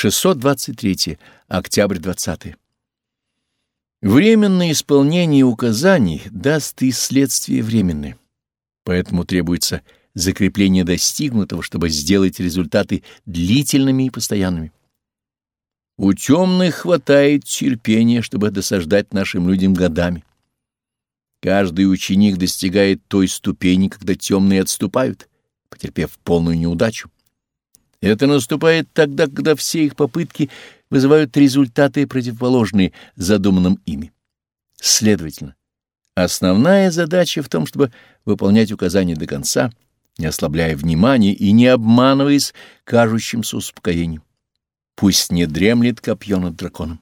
623. Октябрь 20. Временное исполнение указаний даст и следствие временное. Поэтому требуется закрепление достигнутого, чтобы сделать результаты длительными и постоянными. У темных хватает терпения, чтобы досаждать нашим людям годами. Каждый ученик достигает той ступени, когда темные отступают, потерпев полную неудачу. Это наступает тогда, когда все их попытки вызывают результаты противоположные задуманным ими. Следовательно, основная задача в том, чтобы выполнять указания до конца, не ослабляя внимания и не обманываясь кажущимся успокоением. Пусть не дремлет копье над драконом.